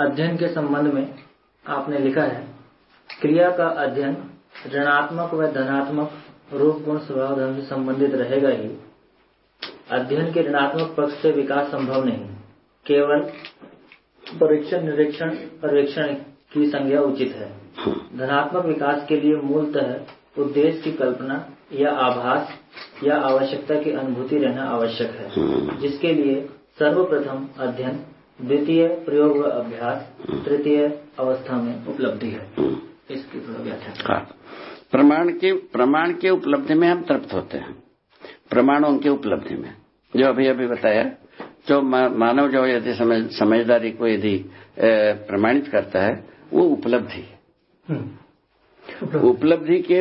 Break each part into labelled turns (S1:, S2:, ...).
S1: अध्ययन के संबंध में आपने लिखा है, क्रिया का अध्ययन ऋणात्मक व धनात्मक रूप गुण स्वभाव धर्म से संबंधित रहेगा ही। अध्ययन के ऋणात्मक पक्ष से विकास संभव नहीं, केवल परीक्षण, निरीक्षण, पर्यवेक्षण की संज्ञा उचित है। धनात्मक विकास के लिए मूलतः उद्देश्य की कल्पना या आभास या आवश्यकता की अनुभूति रहना आवश्यक है, जिसके लिए सर्वप्रथम अध्ययन द्वितीय प्रयोग व अभ्यास तृतीय अवस्था में उपलब्धि है। इसकी थोड़ा व्याख्या
S2: हाँ। प्रमाण के प्रमाण के उपलब्धि में हम तृप्त होते हैं। प्रमाणों की उपलब्धि में। जो अभी अभी बताया जो मानव जो यदि समझ, समझदारी को यदि प्रमाणित करता है वो उपलब्धि उपलब्धि। के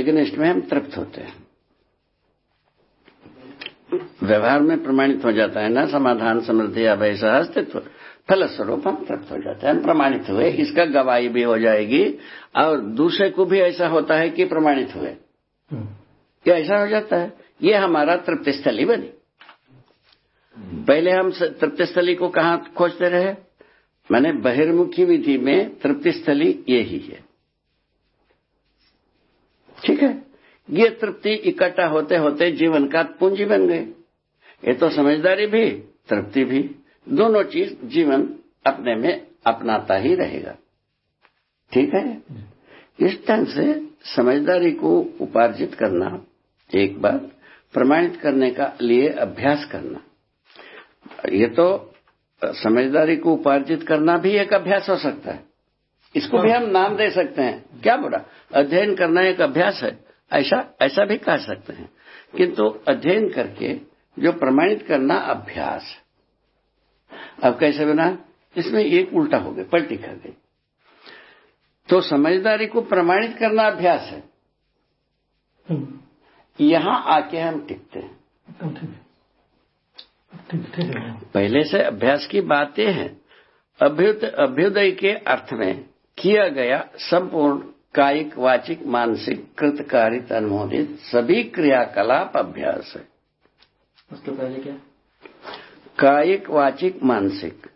S2: एग्निस्ट में हम तृप्त होते हैं। व्यवहार में प्रमाणित हो जाता है ना समाधान समृद्धि अभय सह अस्तित्व। फलस्वरूप हम तृप्त हो जाते हैं प्रमाणित हुए इसका गवाही भी हो जाएगी और दूसरे को भी ऐसा होता है कि प्रमाणित हुए। क्या ऐसा हो जाता है? ये हमारा तृप्ति स्थली बनी। पहले हम तृप्त स्थली को कहा खोजते रहे? मैंने बहिर्मुखी विधि में तृप्ति स्थली यही है। ठीक है? ये तृप्ति इकट्ठा होते होते जीवन का पूंजी बन गए। ये तो समझदारी भी, तृप्ति भी। दोनों चीज़ जीवन अपने में अपनाता ही रहेगा। ठीक है? इस ढंग से समझदारी को उपार्जित करना, एक बात प्रमाणित करने का लिए अभ्यास करना। ये तो समझदारी को उपार्जित करना भी एक अभ्यास हो सकता है। इसको भी हम नाम दे सकते हैं। क्या बोला? अध्ययन करना एक अभ्यास है। ऐसा ऐसा भी कह सकते हैं। किंतु अध्ययन करके जो प्रमाणित करना अभ्यास अब कैसे बना? इसमें एक उल्टा हो गया पलटी खा गई। तो समझदारी को प्रमाणित करना अभ्यास है। यहाँ आके हम टिकते हैं। पहले से अभ्यास की बातें हैं। अभ्युदय अभ्युदय के अर्थ में किया गया संपूर्ण कायिक वाचिक मानसिक कृतकारित अनुमोदित सभी क्रियाकलाप अभ्यास है।
S1: उसके पहले क्या?
S2: कायिक वाचिक मानसिक।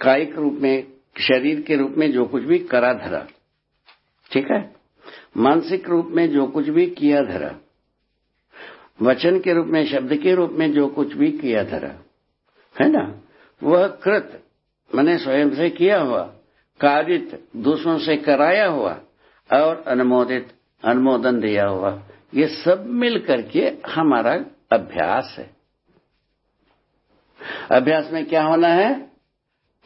S2: कायिक रूप में शरीर के रूप में जो कुछ भी करा धरा। ठीक है? मानसिक रूप में जो कुछ भी किया धरा। वचन के रूप में शब्द के रूप में जो कुछ भी किया धरा। है ना? वह कृत मैंने स्वयं से किया हुआ। कारित दूसरों से कराया हुआ और अनुमोदित, अनुमोदन दिया हुआ। ये सब मिल करके हमारा अभ्यास है। अभ्यास में क्या होना है?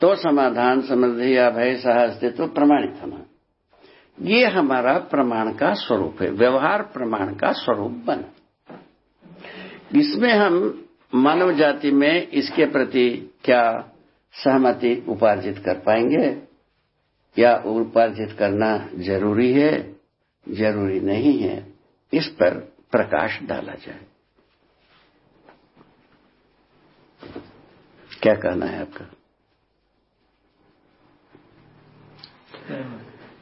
S2: तो समाधान, समृद्धि या भय सह अस्तित्व प्रमाणित होना। ये हमारा प्रमाण का स्वरूप है, व्यवहार प्रमाण का स्वरूप बना। इसमें हम मानव जाति में इसके प्रति क्या सहमति उपार्जित कर पाएँगे? या उपार्जित करना ज़रूरी है, ज़रूरी नहीं है, इस पर प्रकाश डाला जाए। क्या कहना है आपका?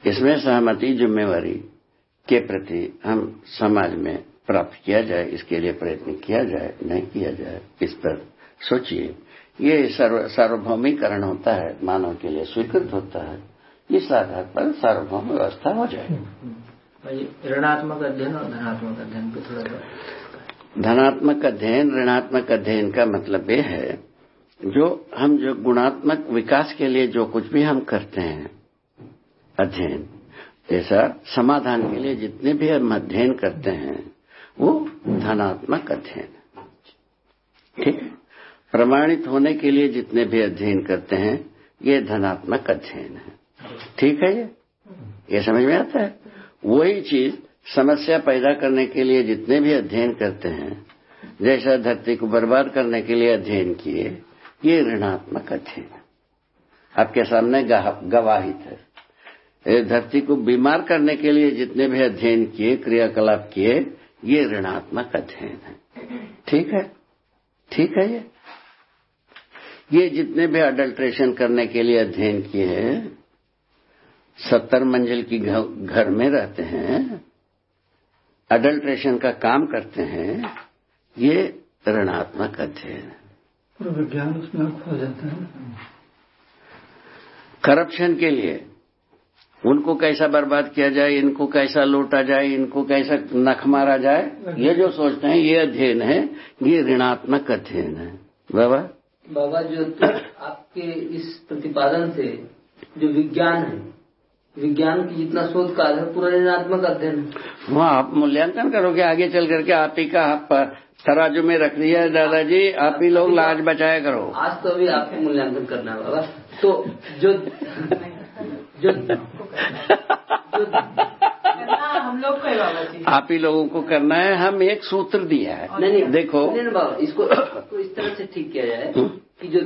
S2: इसमें सहमति जिम्मेवारी के प्रति हम समाज में प्राप्त किया जाए, इसके लिए प्रयत्न किया जाए, नहीं किया जाए, इस पर सोचिए। ये सार्वभौमिकरण होता है, मानव के लिए स्वीकृत होता है। इस आधार पर सार्वभौम व्यवस्था हो जाएगी
S1: ऋणात्मक अध्ययन और धनात्मक अध्ययन पे थोड़ा
S2: धनात्मक अध्ययन ऋणात्मक अध्ययन का मतलब ये है जो हम जो गुणात्मक विकास के लिए जो कुछ भी हम करते हैं अध्ययन जैसा समाधान के लिए जितने भी हम अध्ययन करते हैं वो धनात्मक अध्ययन। ठीक है? प्रमाणित होने के लिए जितने भी अध्ययन करते हैं ये धनात्मक अध्ययन है। ठीक है ये? ये समझ में आता है? वही चीज़ समस्या पैदा करने के लिए जितने भी अध्ययन करते हैं, जैसा धरती को बर्बाद करने के लिए अध्ययन किए, ये ऋणात्मक अध्ययन आपके सामने गवाहित है। धरती को बीमार करने के लिए जितने भी अध्ययन किए, क्रियाकलाप किए, ये ऋणात्मक अध्ययन है। ठीक है? ठीक है ये? ये जितने भी अडल्ट्रेशन करने के लिए अध्ययन किए हैं सत्तर मंजिल की घर में रहते हैं अडल्ट्रेशन का काम करते हैं ये ऋणात्मक अध्ययन है।
S3: पूरा विज्ञान उसमें खो जाता है
S2: करप्शन के लिए उनको कैसा बर्बाद किया जाए इनको कैसा लूटा जाए इनको कैसा नख मारा जाए ये जो सोचते हैं ये अध्ययन है ये ऋणात्मक अध्ययन है। बाबा?
S3: बाबा जो तो आपके इस प्रतिपादन से जो विज्ञान है विज्ञान की जितना शोध काल है पूरा ऋणात्मक अध्ययन।
S2: वहाँ आप मूल्यांकन करोगे आगे चल करके आप ही का आप तराजू में रख दिया है दादाजी आप ही लोग लाज बचाया करो।
S3: आज तो अभी आपको मूल्यांकन करना है बाबा। तो जो जो, जो
S4: हम लोग को है बाबा जी
S2: आप ही लोगों को करना है हम एक सूत्र दिया है।
S3: नहीं नहीं
S2: देखो।
S3: नहीं नहीं बाबा इसको इसको इस तरह से ठीक किया जाए
S2: हम्म।
S3: कि जो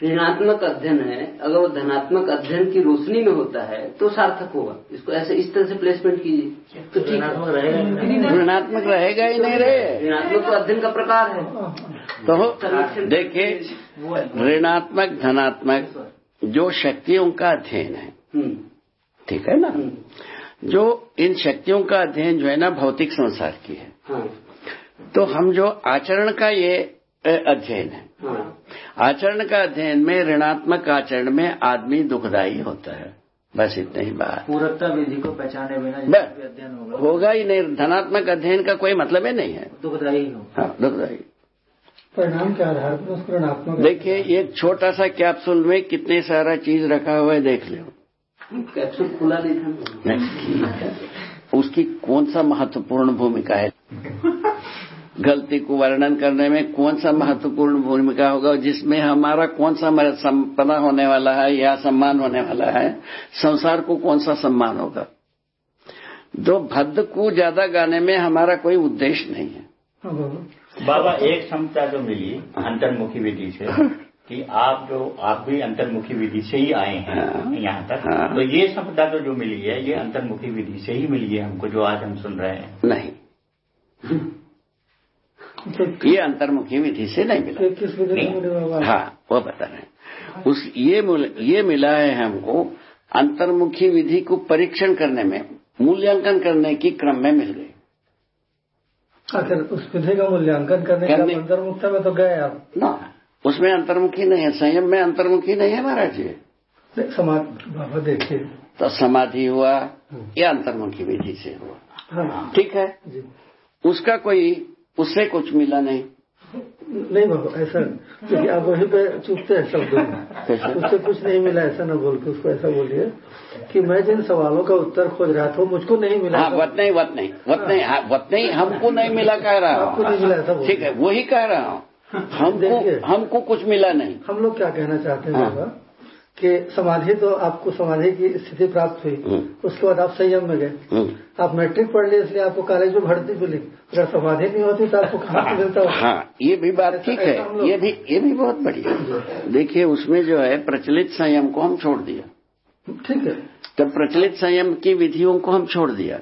S3: ऋणात्मक अध्ययन है अगर वो धनात्मक अध्ययन की रोशनी में होता है तो सार्थक होगा। इसको ऐसे इस तरह से प्लेसमेंट कीजिए। तो ठीक
S1: ऋणात्मक रहेगा
S2: ऋणात्मक रहेगा ही नहीं रहे
S3: ऋणात्मक तो अध्ययन का प्रकार है।
S2: तो देखिए ऋणात्मक धनात्मक जो शक्तियों का अध्ययन है
S3: हम्म,
S2: ठीक है ना?
S3: हम्म,
S2: जो इन शक्तियों का अध्ययन जो है ना भौतिक संसार की है।
S3: हाँ।
S2: तो हम जो आचरण का ये अध्ययन हाँ आचरण का अध्ययन में ऋणात्मक आचरण में आदमी दुखदायी होता है। बस इतनी ही बात।
S1: पूरकता विधि को पहचाने बिना अध्ययन होगा
S2: होगा ही नहीं। धनात्मक अध्ययन का कोई मतलब ही नहीं है।
S1: दुखदायी हो।
S2: हाँ दुखदायी।
S5: परिणाम के आधार पर उसको ऋणात्मक
S2: देखिए एक छोटा सा कैप्सूल में कितने सारा चीज़ रखा हुआ है देख लो।
S3: कैप्सूल खुला नहीं था।
S2: है। उसकी कौन सा महत्वपूर्ण भूमिका है? गलती को वर्णन करने में कौन सा महत्वपूर्ण भूमिका होगा जिसमें हमारा कौन सा संपदा होने वाला है या सम्मान होने वाला है संसार को कौन सा सम्मान होगा? तो भद्द को ज़्यादा गाने में हमारा कोई उद्देश्य नहीं है।
S5: बाबा
S6: बाबा एक क्षमता जो मिली अंतर्मुखी विधि से कि आप जो आप भी अंतर्मुखी विधि से ही आए हैं
S2: हाँ।
S6: यहाँ तक।
S2: हाँ।
S6: तो ये क्षमता तो जो मिली है ये अंतर्मुखी विधि से ही मिली है हमको जो आज हम सुन रहे हैं।
S2: नहीं। ये अंतर्मुखी विधि से नहीं मिला। हाँ। वो बता रहे उस ये मूल- ये मिला है हमको अंतर्मुखी विधि को परीक्षण करने में मूल्यांकन करने की क्रम में मिल गई।
S5: आखिर उस विधि का मूल्यांकन करने का
S2: करने-
S5: अंतर्मुक्ता में तो गए आप।
S2: ना उसमें अंतर्मुखी नहीं है संयम में अंतर्मुखी नहीं है महाराज जी।
S5: बाबा देखिए।
S2: तो समाधि हुआ या अंतर्मुखी विधि से हुआ।
S5: हाँ।
S2: ठीक है? उसका कोई उससे कुछ मिला नहीं।
S5: नहीं बाबा ऐसा क्योंकि आप वहीं पे चुपते हैं शब्दों में उससे कुछ नहीं मिला ऐसा ना बोल के उसको ऐसा बोलिए कि मैं जिन सवालों का उत्तर खोज रहा था मुझको नहीं मिला।
S2: हाँ वत नहीं वत नहीं वत नहीं हाँ, वत नहीं हमको नहीं मिला कह रहा
S5: आपको नहीं मिला ऐसा
S2: ठीक है वही कह रहा हूँ। हमको
S5: देखिए।
S2: हमको कुछ मिला नहीं।
S5: हम लोग क्या कहना चाहते हैं
S2: हाँ।
S5: बाबा? कि समाधि तो आपको समाधि की स्थिति प्राप्त हुई।
S2: हम्म।
S5: उसके बाद आप संयम में गए।
S2: हम्म।
S5: आप मैट्रिक पढ़ लिए इसलिए आपको कॉलेज में भर्ती मिली। अगर समाधि नहीं होती तो आपको कहाँ मिलता होगा?
S2: हाँ ये भी बात ठीक है। ये भी ये भी बहुत बढ़िया। देखिए उसमें जो है प्रचलित संयम को हम छोड़ दिया।
S5: ठीक है।
S2: तो प्रचलित संयम की विधियों को हम छोड़ दिया।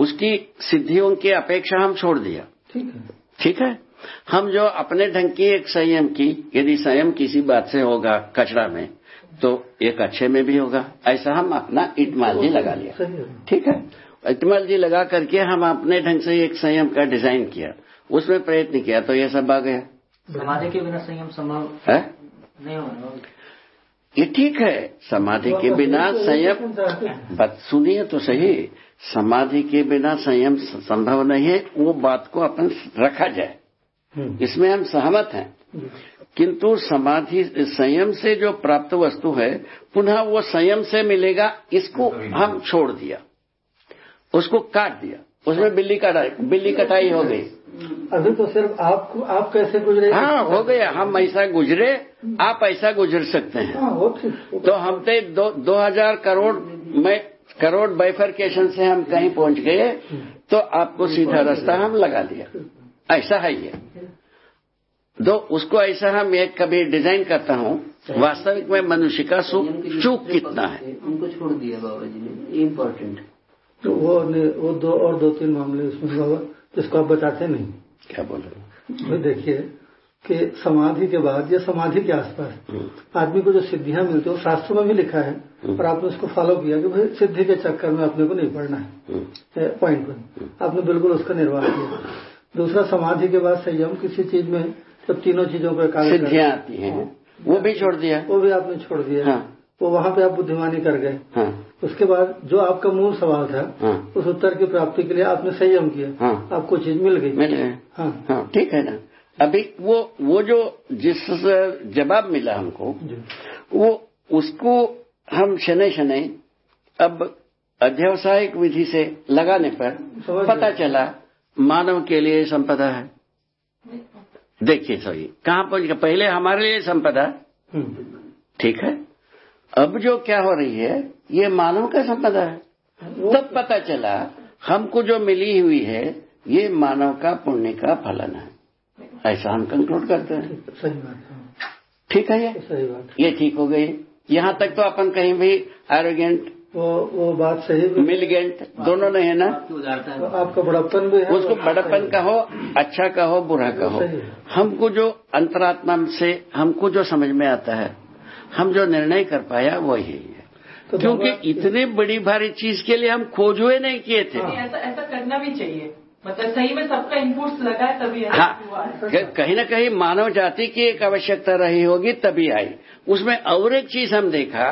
S2: उसकी सिद्धियों की अपेक्षा हम छोड़ दिया।
S5: ठीक है।
S2: ठीक है? हम जो अपने ढंग की एक संयम की यदि संयम किसी बात से होगा कचरा में तो एक अच्छे में भी होगा। ऐसा हम अपना इटमाल जी लगा लिया। ठीक है? इटमाल जी लगा करके हम अपने ढंग से एक संयम का डिज़ाइन किया। उसमें प्रयत्न किया तो ये सब आ गया।
S1: समाधि के बिना संयम संभव
S2: है?
S1: नहीं होगा।
S2: ये ठीक है। समाधि के बिना संयम बात सुनिए तो सही। समाधि के बिना संयम संभव नहीं है वो बात को अपन रखा जाए।
S5: हम्म।
S2: इसमें हम सहमत हैं। किंतु समाधि संयम से जो प्राप्त वस्तु है पुनः वो संयम से मिलेगा इसको हम छोड़ दिया। उसको काट दिया। उसमें बिल्ली कटाई बिल्ली कटाई हो गई।
S5: अभी तो सिर्फ़ आपको आप कैसे गुजरे?
S2: हाँ हो गया। हम ऐसा गुजरे आप ऐसा गुजर सकते हैं।
S5: हाँ
S2: तो हम तो दो, दो हज़ार करोड़ में करोड़ बाइफरकेशन से हम कहीं पहुँच गए तो आपको सीधा रास्ता हम लगा दिया। ऐसा है ये। दो उसको ऐसा हम एक कभी डिज़ाइन करता हूँ वास्तविक में मनुष्य का सुख चूक कितना है।
S3: उनको छोड़ दिया बाबा जी ने इम्पोर्टेंट
S5: तो वो वो दो और दो तीन मामले उसमें बाबा जिसको आप बताते नहीं।
S2: क्या बोल? रहे हो?
S5: देखिए कि समाधि के बाद या समाधि के आसपास आदमी को जो सिद्धियाँ मिलती है वो शास्त्रों में भी लिखा है और आपने उसको फॉलो किया कि भाई सिद्धि के चक्कर में अपने को नहीं पढ़ना है।
S2: हम्म,
S5: पॉइंट पर आपने बिल्कुल उसका निर्वाह किया। दूसरा समाधि के बाद संयम किसी चीज़ में जब तीनों चीज़ों को एकाग्र
S2: सिद्धियाँ आती हैं। वो भी छोड़ दिया।
S5: वो भी आपने छोड़ दिया।
S2: हाँ।
S5: वो वहाँ पे आप बुद्धिमानी कर गए।
S2: हाँ।
S5: उसके बाद जो आपका मूल सवाल था
S2: हाँ।
S5: उस उत्तर की प्राप्ति के लिए आपने संयम किया।
S2: हाँ।
S5: आपको चीज़ मिल गई।
S2: मिल गए
S5: हाँ।
S2: हाँ ठीक है ना। अभी वो वो जो जिस जवाब मिला हमको वो उसको हम शनै शनै अब अध्यवसायिक विधि से लगाने पर पता चला मानव के लिए संपदा है। देखिए सही कहाँ पहुँच गया पहले हमारे लिए संपदा। ठीक है? अब जो क्या हो रही है ये मानव का संपदा है। तब पता चला हमको जो मिली हुई है ये मानव का पुण्य का फलन है। ऐसा हम कंक्लूड करते हैं।
S5: सही बात हाँ,
S2: ठीक है ये?
S5: सही बात
S2: ये ठीक हो गई। यहाँ तक तो अपन कहीं भी एरोगेंट
S5: वो वो बात सही मिल
S2: गेंट दोनों ने है ना?
S5: तो आपका बड़प्पन भी है।
S2: उसको बड़प्पन कहो अच्छा कहो बुरा कहो
S5: हो।
S2: हमको जो अंतरात्मा से हमको जो समझ में आता है हम जो निर्णय कर पाया वो यही है।
S5: तो
S2: क्योंकि इतनी बड़ी भारी चीज़ के लिए हम खोज हुए नहीं किए थे।
S5: हाँ।
S4: ऐसा ऐसा करना भी चाहिए। मतलब सही में सबका इनपुट्स लगा है तभी
S2: हाँ
S4: हुआ है।
S2: कहीं ना कहीं मानव जाति की एक आवश्यकता रही होगी तभी आई। उसमें और एक चीज़ हम देखा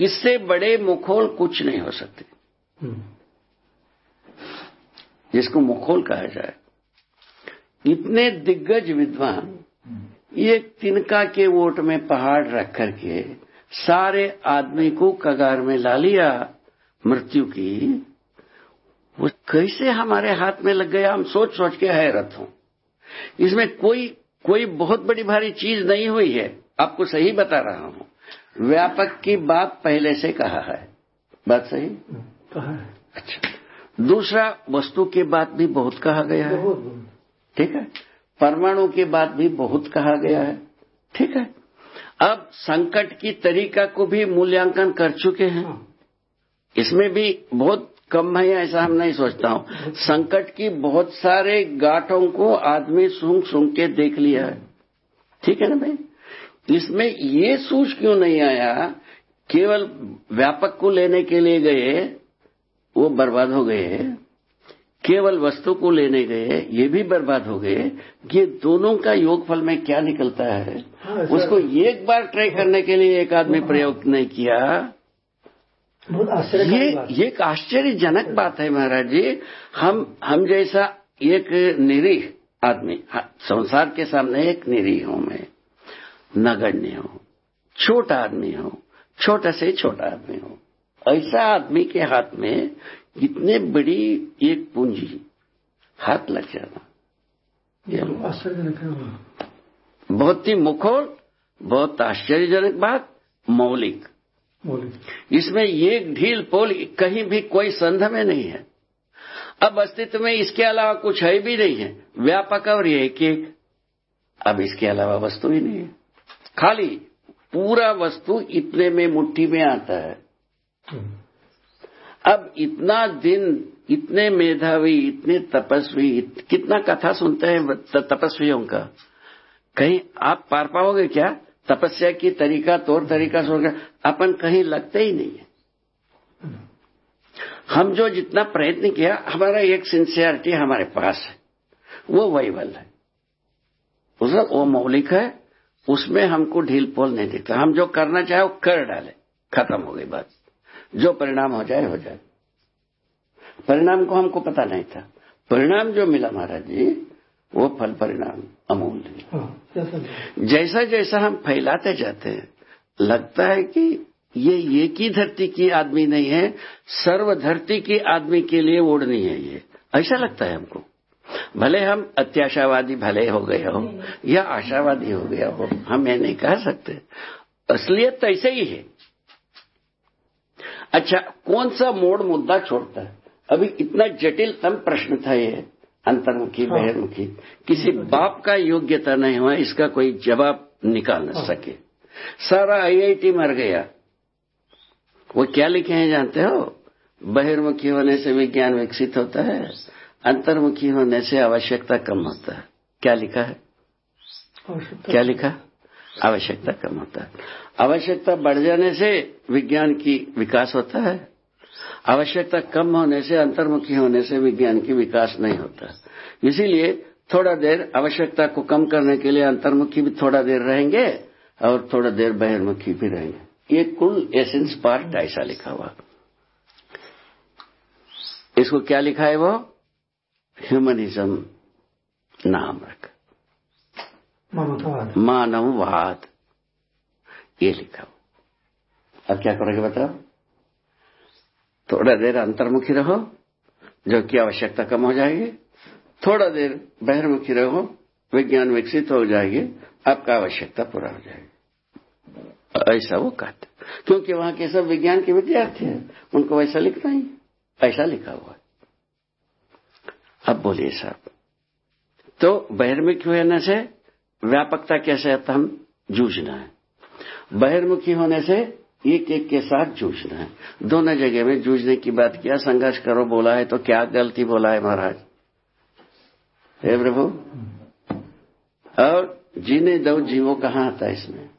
S2: इससे बड़े मुखोल कुछ नहीं हो सकते।
S5: हम्म,
S2: जिसको मुखोल कहा जाए। इतने दिग्गज विद्वान एक तिनका के वोट में पहाड़ रख करके सारे आदमी को कगार में ला लिया मृत्यु की वो कैसे हमारे हाथ में लग गया हम सोच सोच के हैरत हूँ। इसमें कोई कोई बहुत बड़ी भारी चीज़ नहीं हुई है। आपको सही बता रहा हूँ। व्यापक की बात पहले से कहा है। बात सही?
S5: कहा है।
S2: अच्छा। दूसरा वस्तु की बात भी बहुत कहा गया है। ठीक है? परमाणु की बात भी बहुत कहा गया है। ठीक है? अब संकट की तरीका को भी मूल्यांकन कर चुके हैं।
S5: हाँ,
S2: इसमें भी बहुत कम है ऐसा हम नहीं सोचता हूँ। संकट की बहुत सारे गांठों को आदमी सूंघ सूंघ के देख लिया है। ठीक है ना भाई? इसमें ये सूझ क्यों नहीं आया? केवल व्यापक को लेने के लिए गए वो बर्बाद हो गए केवल वस्तु को लेने गए ये भी बर्बाद हो गए। ये दोनों का योगफल में क्या निकलता है?
S5: हाँ,
S2: उसको एक बार ट्राई करने के लिए एक आदमी प्रयोग नहीं किया।
S5: बहुत आश्चर्य
S2: ये ये एक आश्चर्यजनक बात है महाराज जी। हम हम जैसा एक निरीह आदमी हाँ, संसार के सामने एक निरीह हूँ मैं। नगण्य हूँ छोटा आदमी हूँ छोटा से छोटा आदमी हूँ। ऐसा आदमी के हाथ में इतने बड़ी एक पूंजी हाथ लग जाना ये
S5: आश्चर्यजनक है
S2: बहुत ही मुखोल बहुत आश्चर्यजनक बात मौलिक। इसमें ये ढील पोल कहीं भी कोई संध में नहीं है। अब अस्तित्व में इसके अलावा कुछ है भी नहीं है। व्यापक और ये एक एक। अब इसके अलावा वस्तु ही नहीं है। खाली पूरा वस्तु इतने में मुट्ठी में आता है।
S5: हम्म,
S2: अब इतना दिन इतने मेधावी इतने तपस्वी इत, कितना कथा सुनते हैं तपस्वियों का। कहीं आप पार पाओगे क्या? तपस्या की तरीका, तौर तरीका सोच अपन कहीं लगते ही नहीं है। हम जो जितना प्रयत्न किया, हमारा एक सिंसियरिटी हमारे पास है। वो वैवल है। उसमें वो मौलिक है, उसमें हमको ढील पोल नहीं दिखता। हम जो करना चाहे वो कर डाले। खत्म हो गई बात। जो परिणाम हो जाए हो जाए। परिणाम को हमको पता नहीं था। परिणाम जो मिला महाराज जी वो फल परिणाम अमूल्य हाँ।
S5: जैसा
S2: जैसा हम फैलाते जाते हैं लगता है कि ये एक ही धरती की आदमी नहीं है सर्व धरती की आदमी के लिए ओढ़नी है ये। ऐसा लगता है हमको। भले हम अत्याशावादी भले हो गए हो या आशावादी हो गया हो हम ये नहीं कह सकते। असलियत तो ऐसे ही है। अच्छा कौन सा मोड़ मुद्दा छोड़ता है? अभी इतना जटिलतम प्रश्न था ये। अंतर्मुखी
S5: हाँ।
S2: बहिर्मुखी। किसी बाप का योग्यता नहीं हुआ इसका कोई जवाब निकाल न
S5: हाँ।
S2: सके। सारा आईआईटी मर गया। वो क्या लिखे हैं जानते हो? बहिर्मुखी होने से विज्ञान विकसित होता है अंतर्मुखी होने से आवश्यकता कम होता है। क्या लिखा है? क्या लिखा? आवश्यकता कम होता है। आवश्यकता बढ़ जाने से विज्ञान की विकास होता है। आवश्यकता कम होने से अंतर्मुखी होने से विज्ञान की विकास नहीं होता। इसीलिए थोड़ा देर आवश्यकता को कम करने के लिए अंतर्मुखी भी थोड़ा देर रहेंगे और थोड़ा देर बहिर्मुखी भी रहेंगे। ये कुल एसेंस पार्ट ऐसा लिखा हुआ। इसको क्या लिखा है वो? ह्यूमनिज्म नाम रख। मानववाद। ये लिखा हुआ। अब क्या करोगे बताओ? थोड़ा देर अंतर्मुखी रहो, जो कि आवश्यकता कम हो जाएगी। थोड़ा देर बहिर्मुखी रहो, विज्ञान विकसित हो जाएगी, आपका आवश्यकता पूरा हो जाएगी। ऐसा वो कहते क्योंकि वहाँ के सब विज्ञान के विद्यार्थी हैं, उनको वैसा लिखना ही, ऐसा लिखा हुआ अब बोलिए साहब तो बहिर्मुखी होने से व्यापकता कैसे हम जूझना है। बहिर्मुखी होने से एक एक के साथ जूझना है। दोनों जगह में जूझने की बात किया, संघर्ष करो, बोला है तो क्या गलती बोला है महाराज? हे प्रभु। और जीने दो जीवो कहाँ आता है इसमें।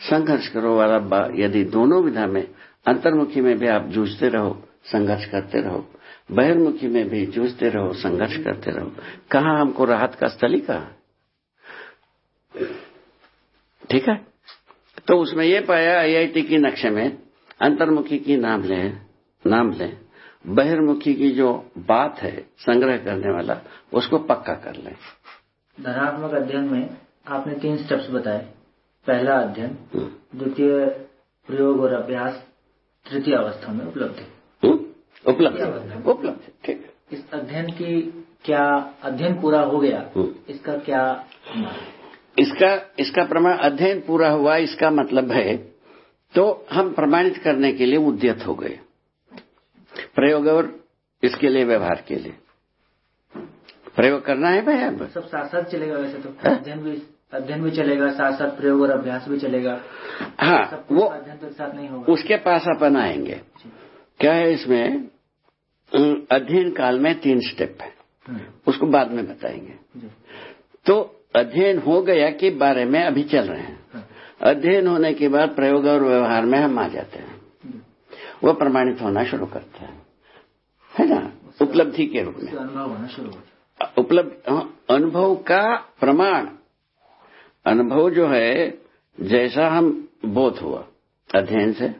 S2: संघर्ष करो वाला यदि दोनों विधा में, अंतर्मुखी में भी आप जूझते रहो, संघर्ष करते रहो। बहिर्मुखी में भी जूझते रहो, संघर्ष करते रहो। कहा हमको राहत का स्थली कहा? ठीक है? तो उसमें ये पाया आईआईटी की नक्शे में अंतर्मुखी की नाम ले नाम ले बहिर्मुखी की जो बात है संग्रह करने वाला उसको पक्का कर ले।
S1: धनात्मक अध्ययन में आपने तीन स्टेप्स बताए। पहला अध्ययन द्वितीय प्रयोग और अभ्यास तृतीय अवस्था में उपलब्धि
S2: उपलब्ध उपलब्ध ठीक
S1: इस अध्ययन की क्या अध्ययन पूरा हो गया इसका क्या
S2: इसका इसका प्रमाण अध्ययन पूरा हुआ इसका मतलब है तो हम प्रमाणित करने के लिए उद्यत हो गए। प्रयोग और इसके लिए व्यवहार के लिए। प्रयोग करना है भाई अब।
S1: सब साथ साथ चलेगा वैसे तो। अध्ययन भी अध्ययन भी चलेगा साथ साथ प्रयोग और अभ्यास भी चलेगा।
S2: हाँ वो
S1: अध्ययन तो साथ नहीं होगा।
S2: उसके पास अपन आएँगे। क्या है इसमें? अध्ययन काल में तीन स्टेप है। उसको बाद में बताएँगे। तो अध्ययन हो गया के बारे में अभी चल रहे हैं। अध्ययन होने के बाद प्रयोग और व्यवहार में हम आ जाते हैं। वो प्रमाणित होना शुरू करते हैं। है ना? उपलब्धि के रूप में।
S1: शुरू हो
S2: उपलब्ध अनुभव का प्रमाण। अनुभव जो है जैसा हम बोध हुआ अध्ययन से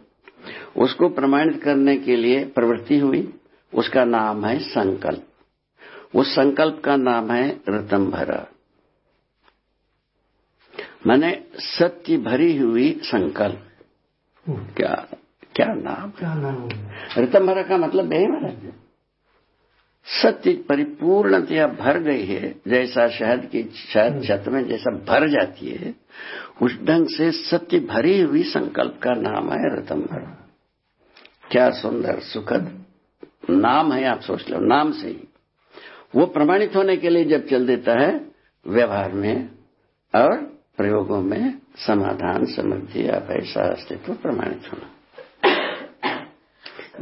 S2: उसको प्रमाणित करने के लिए प्रवृत्ति हुई। उसका नाम है संकल्प। उस संकल्प का नाम है रतम्भरा मैंने सत्य भरी हुई संकल्प। क्या क्या नाम
S5: क्या नाम
S2: ऋतम्भरा का मतलब है। महाराज सत्य परिपूर्णतया भर गई है जैसा शहद की शहद छत में जैसा भर जाती है उस ढंग से सत्य भरी हुई संकल्प का नाम है रतम्भरा क्या सुंदर सुखद नाम है आप सोच लो नाम से ही। वो प्रमाणित होने के लिए जब चल देता है व्यवहार में और प्रयोगों में समाधान समृद्धि या ऐसा अस्तित्व प्रमाणित होना।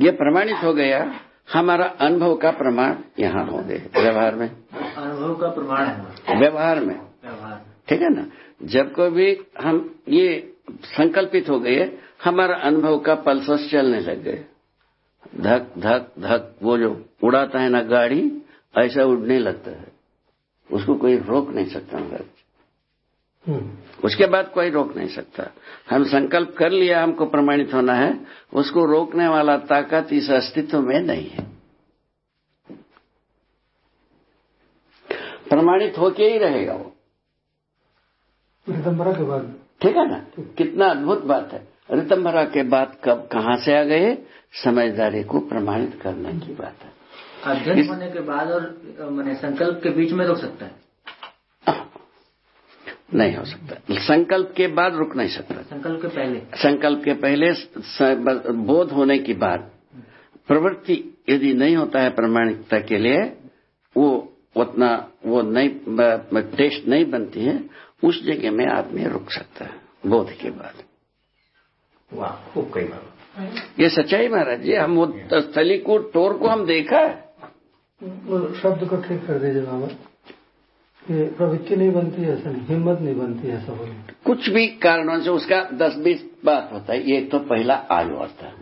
S2: ये प्रमाणित हो गया हमारा अनुभव का प्रमाण यहाँ हो गए व्यवहार में।
S1: अनुभव का प्रमाण है।
S2: व्यवहार में।
S1: व्यवहार
S2: ठीक है ना? जब को भी हम ये संकल्पित हो गए हमारा अनुभव का पल्सस चलने लग गए। धक धक धक वो जो उड़ाता है ना गाड़ी ऐसा उड़ने लगता है। उसको कोई रोक नहीं सकता उसके बाद कोई रोक नहीं सकता। हम संकल्प कर लिया हमको प्रमाणित होना है उसको रोकने वाला ताकत इस अस्तित्व में नहीं है। प्रमाणित होके ही रहेगा वो।
S5: ऋतम्बरा के बाद।
S2: ठीक है ना? कितना अद्भुत बात है। ऋतम्बरा के बाद कब कहाँ से आ गए? समझदारी को प्रमाणित करने की बात है।
S1: अध्ययन होने के बाद और मैंने संकल्प के बीच में रोक सकता है।
S2: नहीं हो सकता। संकल्प के बाद रुक नहीं सकता।
S1: संकल्प के पहले।
S2: संकल्प के पहले बोध होने के बाद प्रवृत्ति यदि नहीं होता है प्रमाणिकता के लिए वो उतना वो नहीं टेस्ट नहीं बनती है उस जगह में आदमी रुक सकता है बोध के बाद।
S6: वाह खूब कई बार
S2: ये सच्चाई महाराज जी हम वो स्थली को टोर को हम देखा है?
S5: शब्द को ठीक कर दीजिए बाबा। प्रवृत्ति नहीं बनती है, ऐसा नहीं, हिम्मत नहीं बनती है ऐसा बोले
S2: कुछ भी कारणों से उसका दस बीस बात होता है एक तो पहला आयु आता है,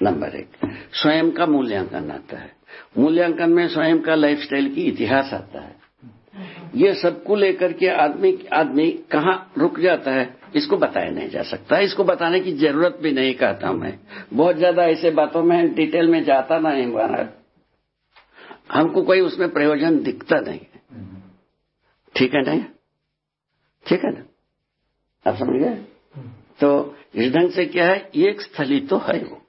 S2: नंबर एक। स्वयं का मूल्यांकन आता है। मूल्यांकन में स्वयं का लाइफस्टाइल की इतिहास आता है। ये सबको लेकर के आदमी आदमी कहाँ रुक जाता है, इसको बताया नहीं जा सकता। इसको बताने की ज़रूरत भी नहीं, कहता मैं। बहुत ज़्यादा ऐसे बातों में डिटेल में जाता नहीं हमको कोई उसमें प्रयोजन दिखता नहीं। ठीक है नहीं? ठीक है ना? आप समझ गए? तो इस ढंग से क्या है? एक स्थली तो है वो।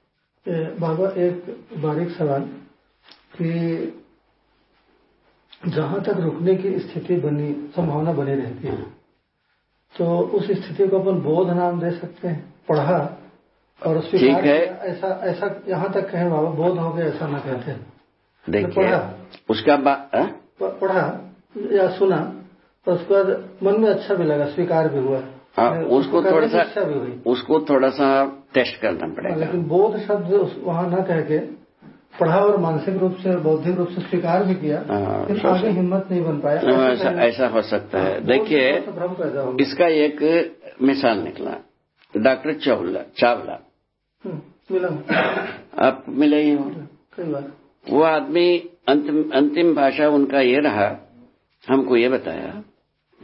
S5: बाबा एक बारीक सवाल कि जहाँ तक रुकने की स्थिति बनी संभावना बनी रहती है। तो उस स्थिति को अपन बोध नाम दे सकते हैं पढ़ा और
S2: ठीक है।
S5: ऐसा ऐसा यहाँ तक कहें बाबा बोध हो गया ऐसा ना कहते हैं।
S2: देखिए उसका
S5: पढ़ा या सुना और उसके बाद मन में अच्छा भी लगा स्वीकार भी हुआ।
S2: हाँ उसको थोड़ा सा अच्छा भी हुई। उसको थोड़ा सा टेस्ट करना पड़ेगा।
S5: लेकिन बोध शब्द वहाँ न कह के पढ़ा और मानसिक रूप से बौद्धिक रूप से स्वीकार भी किया फिर आगे हिम्मत नहीं बन पाया।
S2: ऐसा ऐसा हो सकता है। देखिए इसका एक मिसाल निकला। डॉक्टर चावला चावला।
S5: मिला
S2: आप मिले ही हो।
S5: कई बार।
S2: वो आदमी अंतिम अंतिम भाषा उनका ये रहा। हमको ये बताया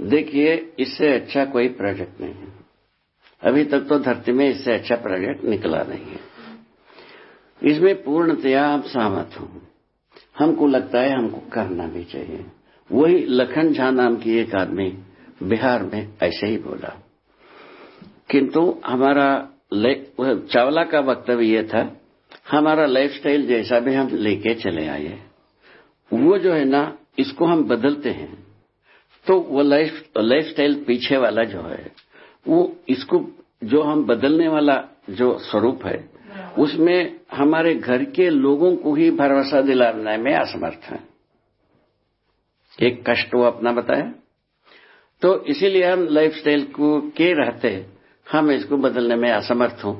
S2: देखिए, इससे अच्छा कोई प्रोजेक्ट नहीं है। अभी तक तो धरती में इससे अच्छा प्रोजेक्ट निकला नहीं है। इसमें पूर्णतया आप सहमत हूँ। हमको लगता है हमको करना भी चाहिए। वही लखन झा नाम की एक आदमी बिहार में ऐसे ही बोला। किंतु हमारा चावला का वक्तव्य ये था, हमारा लाइफस्टाइल जैसा भी हम लेके चले आए वो जो है ना, इसको हम बदलते हैं। तो वो लाइफ लाइफ स्टाइल पीछे वाला जो है वो इसको जो हम बदलने वाला जो स्वरूप है उसमें हमारे घर के लोगों को ही भरोसा दिलाने में असमर्थ है। एक कष्ट वो अपना बताया तो इसीलिए हम लाइफ स्टाइल को के रहते हम इसको बदलने में असमर्थ हूँ।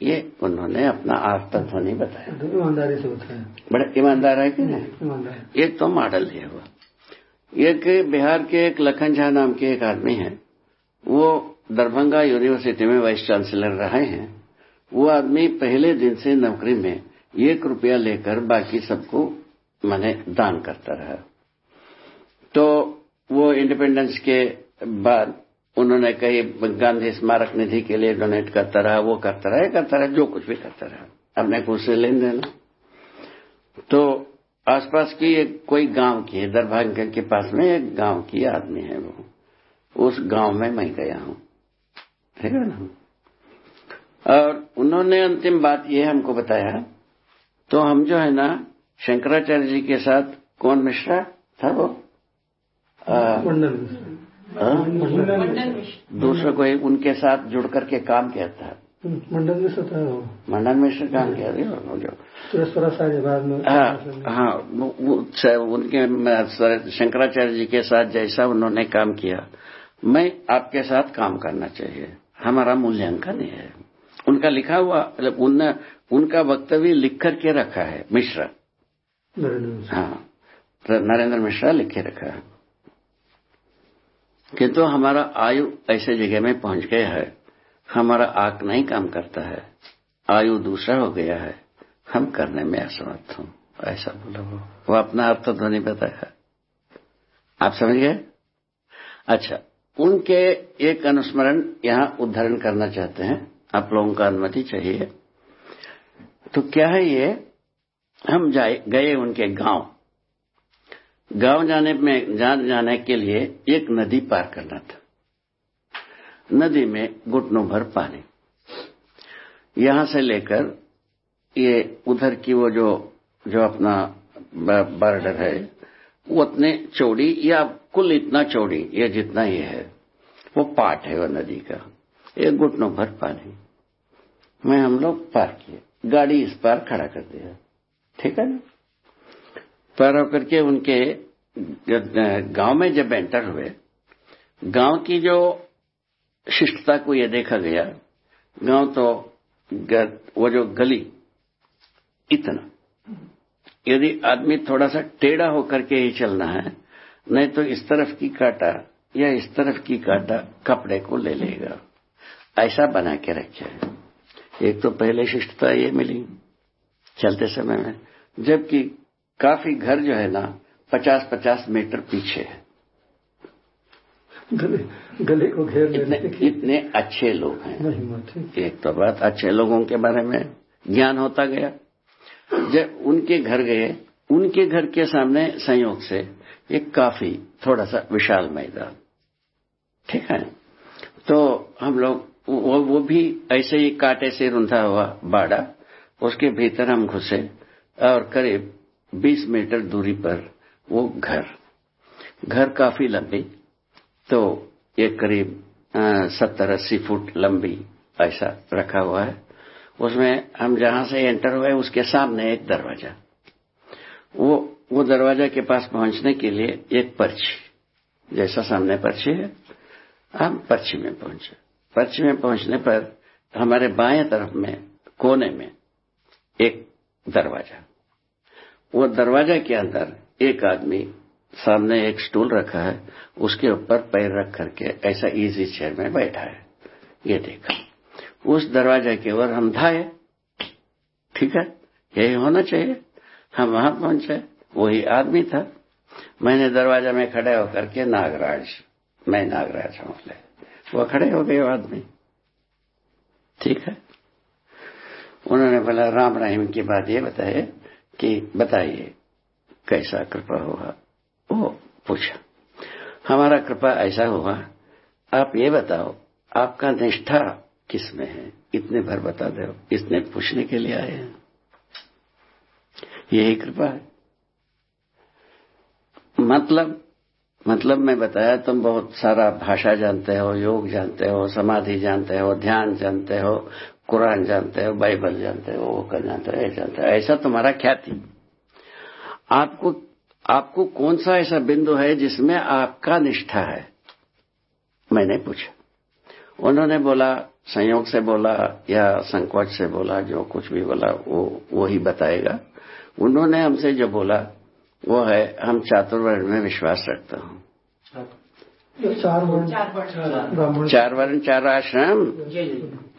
S2: ये उन्होंने अपना आत्मध्वनि बताया।
S5: ईमानदारी से बताया।
S2: बड़ा ईमानदार है कि नहीं?
S5: ईमानदार।
S2: एक तो मॉडल है वो। एक बिहार के एक लखन झा नाम के एक आदमी है। वो दरभंगा यूनिवर्सिटी में वाइस चांसलर रहे हैं। वो आदमी पहले दिन से नौकरी में एक रुपया लेकर बाकी सबको मैंने दान करता रहा। तो वो इंडिपेंडेंस के बाद उन्होंने कही, गांधी स्मारक निधि के लिए डोनेट करता रहा, वो करता रहा करता रहा, जो कुछ भी करता रहा। अपने कुछ से लेन देना। तो आसपास की एक कोई गाँव की है दरभंगा के पास में एक गाँव की आदमी है वो। उस गाँव में मैं गया हूँ। ठीक है ना? और उन्होंने अंतिम बात ये हमको बताया तो हम जो है ना शंकराचार्य जी के साथ कौन मिश्रा था वो? दूसरा कोई उनके साथ जुड़ करके काम किया था?
S5: मंडल मिश्र था
S2: मंडन मिश्र काम किया
S5: बाद
S2: हाँ हाँ उनके शंकराचार्य जी के साथ जैसा उन्होंने काम किया मैं आपके साथ काम करना चाहिए। हमारा मूल्यांकन है उनका लिखा हुआ मतलब उन, उनका वक्तव्य लिख करके रखा है मिश्रा। हाँ नरेंद्र मिश्रा लिख के रखा है। किंतु तो हमारा आयु ऐसे जगह में पहुँच गया है। हमारा आँख नहीं काम करता है। आयु दूसरा हो गया है। हम करने में असमर्थ हूँ। ऐसा बोला वो। वो अपना अर्थ ध्वनि बताया आप समझ गए? अच्छा उनके एक अनुस्मरण यहाँ उदाहरण करना चाहते हैं। आप लोगों का अनुमति चाहिए। तो क्या है ये? हम जाए, गए उनके गाँव। गाँव जाने में जान जाने के लिए एक नदी पार करना था। नदी में घुटनों भर पानी। यहाँ से लेकर ये उधर की वो जो जो अपना बॉर्डर है, वो उतने चौड़ी या कुल इतना चौड़ी या जितना ये है, वो पाट है वो नदी का। एक घुटनों भर पानी। में हम लोग पार किए। गाड़ी इस पार खड़ा कर दिया। ठीक है ना? पार होकर के उनके गाँव में जब एंटर हुए, गाँव की जो शिष्टता को यह देखा गया, गाँव तो वो जो गली, इतना। यदि आदमी थोड़ा सा टेढ़ा होकर के ही चलना है, नहीं तो इस तरफ़ की काटा या इस तरफ़ की काटा कपड़े को ले लेगा। ऐसा बना के रखे एक तो पहले शिष्टता ये मिली, चलते समय में, जबकि काफ़ी घर जो है ना पचास पचास मीटर पीछे है।
S5: गले को घेर
S2: इतने इतने अच्छे लोग हैं। एक तो बात अच्छे लोगों के बारे में ज्ञान होता गया। जब उनके घर गए उनके घर के सामने संयोग से एक काफ़ी थोड़ा सा विशाल मैदान। ठीक है? तो हम लोग वो, वो भी ऐसे ही कांटे से रुंधा हुआ बाड़ा। उसके भीतर हम घुसे और करीब 20 मीटर दूरी पर वो घर घर काफ़ी लंबी। तो ये करीब सत्तर अस्सी फुट लंबी ऐसा रखा हुआ है। उसमें हम जहाँ से एंटर हुए उसके सामने एक दरवाज़ा। वो वो दरवाज़ा के पास पहुँचने के लिए एक पर्ची, जैसा सामने पर्ची है। हम पर्ची में पहुँचे। पर्ची में पहुँचने पर हमारे बाएँ तरफ़ में, कोने में एक दरवाज़ा। वो दरवाज़ा के अंदर एक आदमी सामने एक स्टूल रखा है, उसके ऊपर पैर रख करके ऐसा इजी चेयर में बैठा है। ये देखा। उस दरवाजे के ओर हम धाए ठीक है? यही होना चाहिए। हम वहाँ पहुँचे। वही आदमी था। मैंने दरवाज़ा में खड़े होकर के नागराज, मैं नागराज हूँ वो खड़े हो गए आदमी। ठीक है? उन्होंने बोला, राम रहीम की बात ये बताए कि, बताइए, कैसा कृपा हुआ? वो पूछा, हमारा कृपा ऐसा हुआ, आप ये बताओ, आपका निष्ठा किसमें है? इतने भर बता दो, इसने पूछने के लिए आए हैं। यही कृपा है। मतलब मतलब मैं बताया, तुम बहुत सारा भाषा जानते हो, योग जानते हो, समाधि जानते हो, ध्यान जानते हो, कुरान जानते हो, बाइबल जानते हो, वो कर जानते हो जानते हो, ऐसा तुम्हारा ख्याति। आपको आपको कौन सा ऐसा बिंदु है जिसमें आपका निष्ठा है? मैंने पूछा। उन्होंने बोला संयोग से बोला या संकोच से बोला जो कुछ भी बोला वो वो ही बताएगा। उन्होंने हमसे जो बोला वो है हम चातुर्वर्ण में विश्वास रखता हूँ।
S5: चार वर्ण।
S4: चार वर्ण।
S2: चार आश्रम?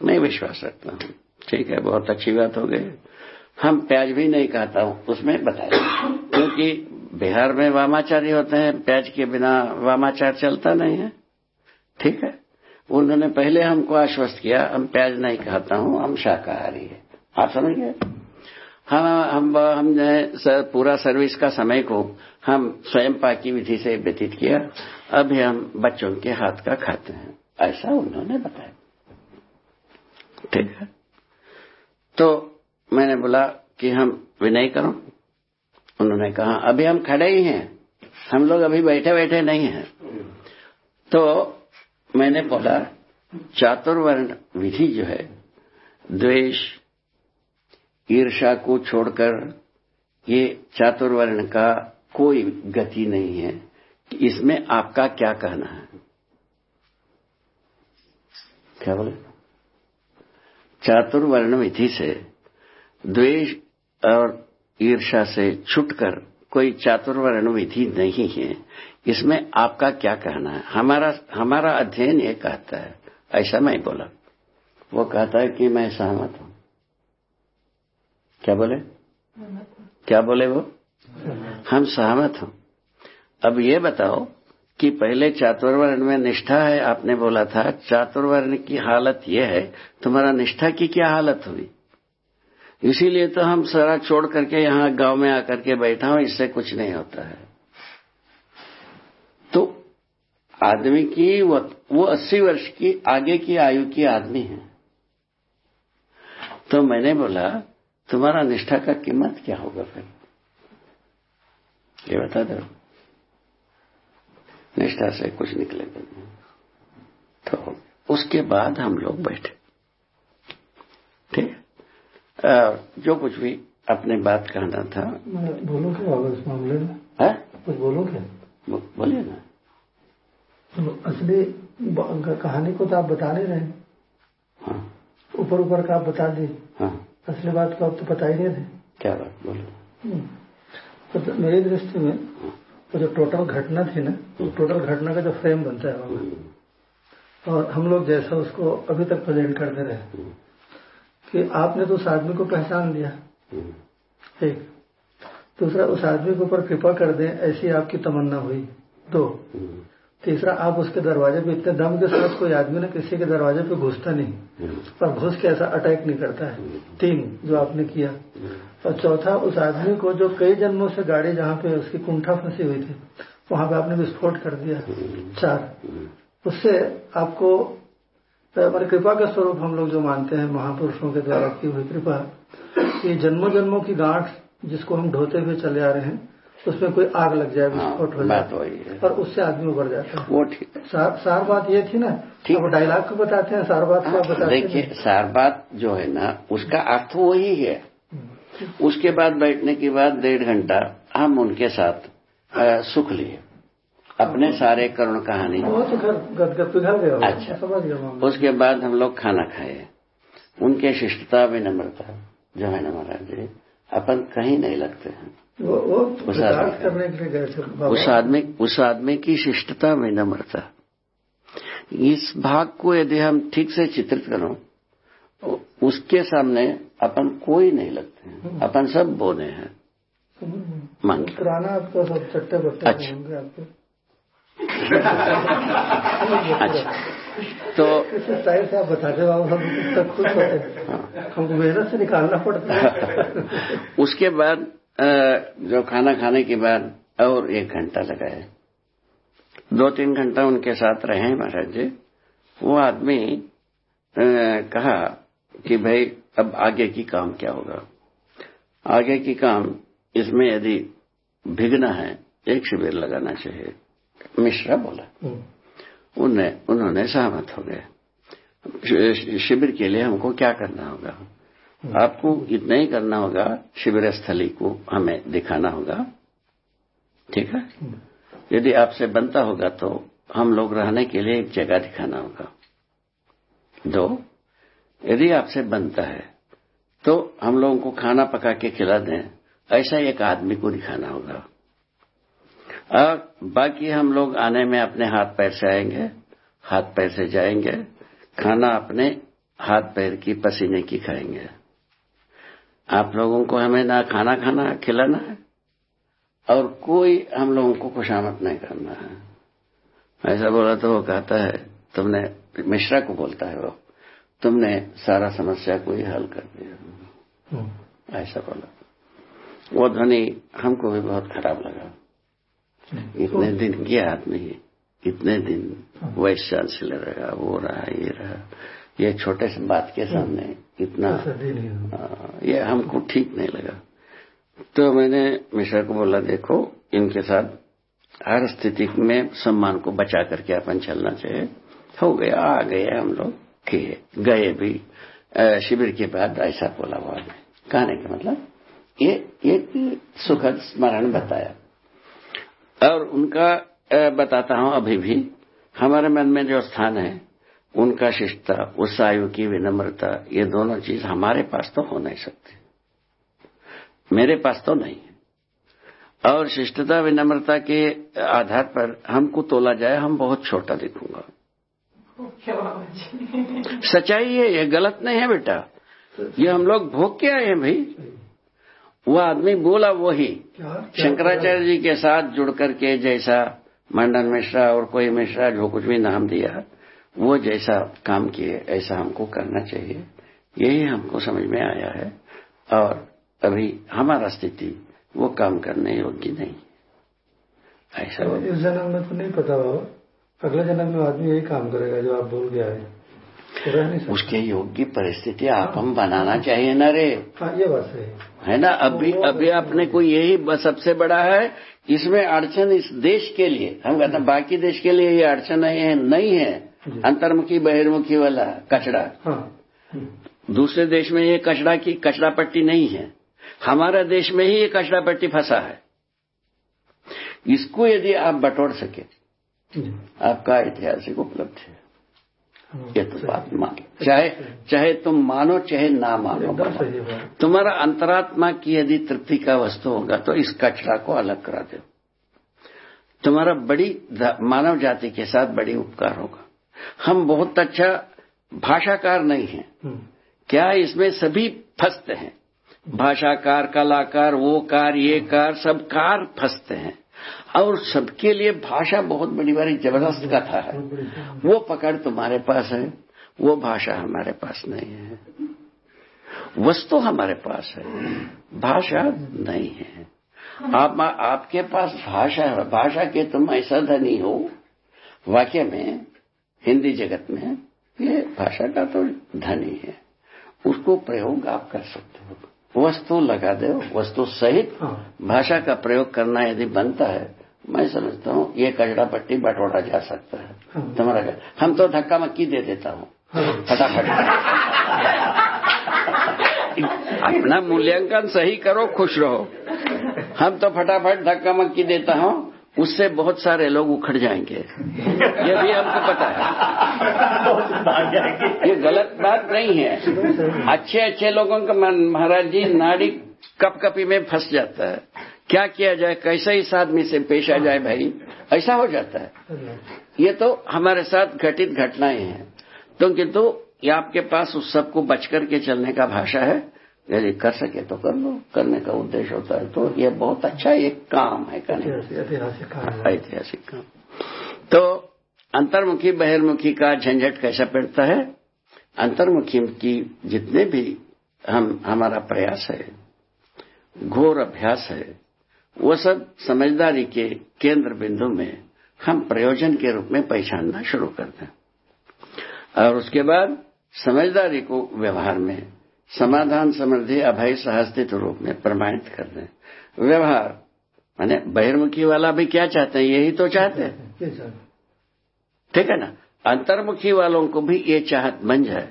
S2: मैं विश्वास रखता हूँ। ठीक है बहुत अच्छी बात हो गई। हम प्याज भी नहीं खाता हूँ उसमें बताया क्योंकि बिहार में वामाचारी होते हैं प्याज के बिना वामाचार चलता नहीं है। ठीक है? उन्होंने पहले हमको आश्वस्त किया हम प्याज नहीं खाता हूँ हम शाकाहारी है। आप समझ गए हम हम हमने सर, पूरा सर्विस का समय को हम स्वयं पाकी विधि से व्यतीत किया। अभी हम बच्चों के हाथ का खाते हैं ऐसा उन्होंने बताया। ठीक है? तो मैंने बोला कि हम विनय करो। उन्होंने कहा, अभी हम खड़े ही हैं। हम लोग अभी बैठे बैठे नहीं हैं। तो मैंने बोला, चातुर्वर्ण विधि जो है, द्वेष ईर्षा को छोड़कर ये चातुर्वर्ण का कोई गति नहीं है। कि इसमें आपका क्या कहना है? क्या बोले? चातुर्वर्ण विधि से द्वेष और ईर्षा से छुटकर कोई चातुर्वर्ण विधि नहीं है। इसमें आपका क्या कहना है? हमारा हमारा अध्ययन ये कहता है, ऐसा मैं बोला। वो कहता है कि मैं सहमत हूँ। क्या बोले? क्या बोले वो? हम सहमत हूँ। अब ये बताओ कि पहले चातुर्वर्ण में निष्ठा है, आपने बोला था, चातुर्वर्ण की हालत यह है, तुम्हारा निष्ठा की क्या हालत हुई? इसीलिए तो हम सारा छोड़ करके यहाँ गाँव में आकर के बैठा हूँ इससे कुछ नहीं होता है। तो आदमी की वो, अस्सी वर्ष की आगे की आयु की आदमी है। तो मैंने बोला तुम्हारा निष्ठा का कीमत क्या होगा फिर? ये बता दो। निष्ठा से कुछ निकलेगा तो उसके बाद हम लोग बैठे। ठीक? है जो कुछ भी अपने बात कहना था।
S5: बोलो क्या इस मामले में?
S2: है?
S5: कुछ बोलो क्या?
S2: बोलिए ना।
S5: तो असली कहानी को तो आप बता नहीं रहे
S2: हाँ।
S5: ऊपर ऊपर का आप बता दी।
S2: हाँ।
S5: असली बात को आप तो बता ही नहीं रहे।
S2: क्या बात? बोलो
S5: हम्म। तो मेरी दृष्टि में वो जो टोटल घटना थी ना वो टोटल घटना का जो फ्रेम बनता है बाबा और हम लोग जैसा उसको अभी तक प्रेजेंट करते रहे। कि आपने तो उस आदमी को पहचान लिया।
S2: हम्म,
S5: एक दूसरा उस आदमी के ऊपर कृपा कर दें ऐसी आपकी तमन्ना हुई। दो।
S2: हम्म,
S5: तीसरा आप उसके दरवाजे पे इतने दम के साथ कोई आदमी ना किसी के दरवाजे पे घुसता नहीं। और घुस के ऐसा अटैक नहीं करता है। तीन जो आपने किया। और चौथा उस आदमी को जो कई जन्मों से गाड़ी जहाँ पे उसकी कुंठा फंसी हुई थी वहाँ पे आपने विस्फोट कर दिया। चार। उससे आपको हमारी कृपा का स्वरूप हम लोग जो मानते हैं महापुरुषों के द्वारा की हुई कृपा कि जन्मों जन्मों की गांठ जिसको हम ढोते हुए चले आ रहे हैं उसमें कोई आग लग जाए
S2: हाँ,
S5: विस्फोट हो। जाए और उससे आदमी उबर जाता है।
S2: वो ठीक। है
S5: सार, सार बात ये थी ना?
S2: ठीक।
S5: वो डायलॉग को बताते हैं सार बात को आप बताते
S2: देखिए
S5: हैं।
S2: सार बात जो है ना उसका अर्थ वही है। उसके बाद बैठने के बाद डेढ़ घंटा हम उनके साथ सुख लिए। अपने सारे करुण कहानी
S5: तो।
S2: अच्छा। उसके बाद हम लोग खाना खाए उनके शिष्टता विनम्रता जो है ना महाराज जी अपन कहीं नहीं लगते हैं
S5: वो वो
S2: उस आदमी। उस आदमी उस आदमी की शिष्टता विनम्रता इस भाग को यदि हम ठीक से चित्रित करो तो उसके सामने अपन कोई नहीं लगते हैं अपन सब बोने हैं मान के।
S5: पुराना आपका सब चट्टे बट्टे
S2: अच्छा। अच्छा। तो
S5: किस से आप बताते बाबू हम खुश होते हमको मेहनत से निकालना पड़ता है
S2: उसके बाद जो खाना खाने के बाद और एक घंटा लगा है। दो तीन घंटा उनके साथ रहे महाराज जी। वो आदमी कहा कि भाई, अब आगे की काम क्या होगा? आगे की काम, इसमें यदि भिगना है, एक शिविर लगाना चाहिए। मिश्रा बोला।
S5: हम्म।
S2: उन्हें उन्होंने सहमत हो गए। शिविर के लिए हमको क्या करना होगा? आपको इतना ही करना होगा शिविर स्थली को हमें दिखाना होगा। ठीक है? यदि आपसे बनता होगा तो हम लोग रहने के लिए एक जगह दिखाना होगा। दो यदि आपसे बनता है तो हम लोगों को खाना पका के खिला दें। ऐसा एक आदमी को दिखाना होगा। और बाकी हम लोग आने में अपने हाथ पैर से आएँगे हाथ पैर से जाएँगे खाना अपने हाथ पैर की पसीने की खाएँगे। आप लोगों को हमें ना खाना खाना खिलाना है और कोई हम लोगों को खुशामद नहीं करना है। ऐसा बोला तो वो कहता है तुमने मिश्रा को बोलता है वो तुमने सारा समस्या को ही हल कर दिया।
S5: हम्म।
S2: ऐसा बोला। वो ध्वनि हमको भी बहुत खराब लगा। इतने दिन गया आदमी इतने दिन वाइस चांसलर रहा वो रहा ये रहा। ये छोटे से बात के सामने इतना
S5: हो।
S2: आ, ये हमको ठीक नहीं लगा। तो मैंने मिश्रा को बोला देखो इनके साथ हर स्थिति में सम्मान को बचा करके अपन चलना चाहिए। हो गया आ गए हम लोग किए गए भी। शिविर के बाद ऐसा बोला हुआ कहने का मतलब ये एक सुखद स्मरण बताया। और उनका बताता हूँ अभी भी हमारे मन में जो स्थान है उनका शिष्टता उस आयु की विनम्रता ये दोनों चीज़ हमारे पास तो हो नहीं सकती। मेरे पास तो नहीं है। और शिष्टता विनम्रता के आधार पर हमको तोला जाए हम बहुत छोटा दिखूँगा। सच्चाई है ये गलत नहीं है बेटा। ये हम लोग भोग के आए हैं भाई। वो आदमी बोला वही। शंकराचार्य जी के साथ जुड़ करके जैसा मंडन मिश्रा और कोई मिश्रा जो कुछ भी नाम दिया वो जैसा काम किए ऐसा हमको करना चाहिए। यही हमको समझ में आया है। और अभी हमारा स्थिति वो काम करने योग्य नहीं। ऐसा
S5: इस जन्म में तो नहीं पता बाबा। अगले जन्म में आदमी यही काम करेगा जो आप बोल गया है।
S2: उसके योग्य परिस्थिति आप हम बनाना चाहिए ना रे।
S5: हाँ ये बात है
S2: है ना? अभी अभी आपने को यही सबसे बड़ा है? इसमें अड़चन इस देश के लिए। हम कहते हैं बाकी देश के लिए ये अड़चन नहीं है नहीं है। अंतर्मुखी बहिर्मुखी वाला कचरा।
S5: हाँ।
S2: दूसरे देश में ये कचड़ा की कचड़ा पट्टी नहीं है। हमारा देश में ही ये कचड़ा पट्टी फंसा है। इसको यदि आप बटोर सके आपका ऐतिहासिक उपलब्ध हाँ, ये तो बात मान चाहे चाहे तुम मानो चाहे ना मानो तुम्हारा अंतरात्मा की यदि तृप्ति का वस्तु होगा तो इस कचरा को अलग करा दो। तुम्हारा बड़ी मानव जाति के साथ बड़ी उपकार होगा। हम बहुत अच्छा भाषाकार नहीं हैं।
S5: हम्म।
S2: क्या इसमें सभी फंसते हैं? भाषाकार कलाकार वो कार ये कार सब कार फंसते हैं। और सबके लिए भाषा बहुत बड़ी बड़ी ज़बरदस्त कथा है। वो पकड़ तुम्हारे पास है वो भाषा हमारे पास नहीं है। वस्तु हमारे पास है भाषा नहीं है। आप आपके पास भाषा है भाषा के तुम ऐसा धनी हो वाक्य में हिंदी जगत में ये भाषा का तो धनी है। उसको प्रयोग आप कर सकते हो। वस्तु लगा दे वस्तु सहित
S5: हाँ।
S2: भाषा का प्रयोग करना यदि बनता है मैं समझता हूँ ये कचड़ा पट्टी बटोरा जा सकता है
S5: हाँ।
S2: तुम्हारा क्या? हम तो धक्का मक्की दे देता हूँ फटाफट अपना मूल्यांकन सही करो खुश रहो हम तो फटाफट धक्का मक्की देता हूँ उससे बहुत सारे लोग उखड़ जाएँगे। ये भी हमको पता है। ये गलत बात नहीं है। अच्छे अच्छे लोगों का महाराज जी, नाड़ी कप कपी में फंस जाता है। क्या किया जाए? कैसे इस आदमी से पेश आ जाए भाई? ऐसा हो जाता है। ये तो हमारे साथ घटित घटनाएँ हैं। तो किंतु ये आपके पास उस सबको बच करके चलने का भाषा है। यदि कर सके तो कर लो। करने का उद्देश्य होता है। तो यह बहुत अच्छा एक काम है करने
S5: ऐतिहासिक काम
S2: ऐतिहासिक काम। तो अंतर्मुखी बहिर्मुखी का झंझट कैसा पड़ता है? अंतर्मुखी की जितने भी हम हमारा प्रयास है घोर अभ्यास है वो सब समझदारी के केंद्र बिंदु में हम प्रयोजन के रूप में पहचानना शुरू करते हैं। और उसके बाद समझदारी को व्यवहार में समाधान समृद्धि अभय सहस्तित रूप में प्रमाणित कर दें। व्यवहार माने बहिर्मुखी वाला भी क्या चाहते हैं यही तो चाहते हैं। ठीक है ना? अंतर्मुखी वालों को भी ये चाहत बन जाए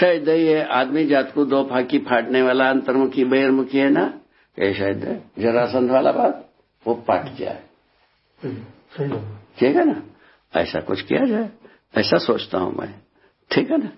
S2: शायद ये आदमी जात को दो फाकी फाड़ने वाला अंतर्मुखी बहिर्मुखी है ना? ये शायद जरासंध वाला बात वो पट जाए। ठीक है ना? ऐसा कुछ किया जाए ऐसा सोचता हूँ मैं। ठीक है ना?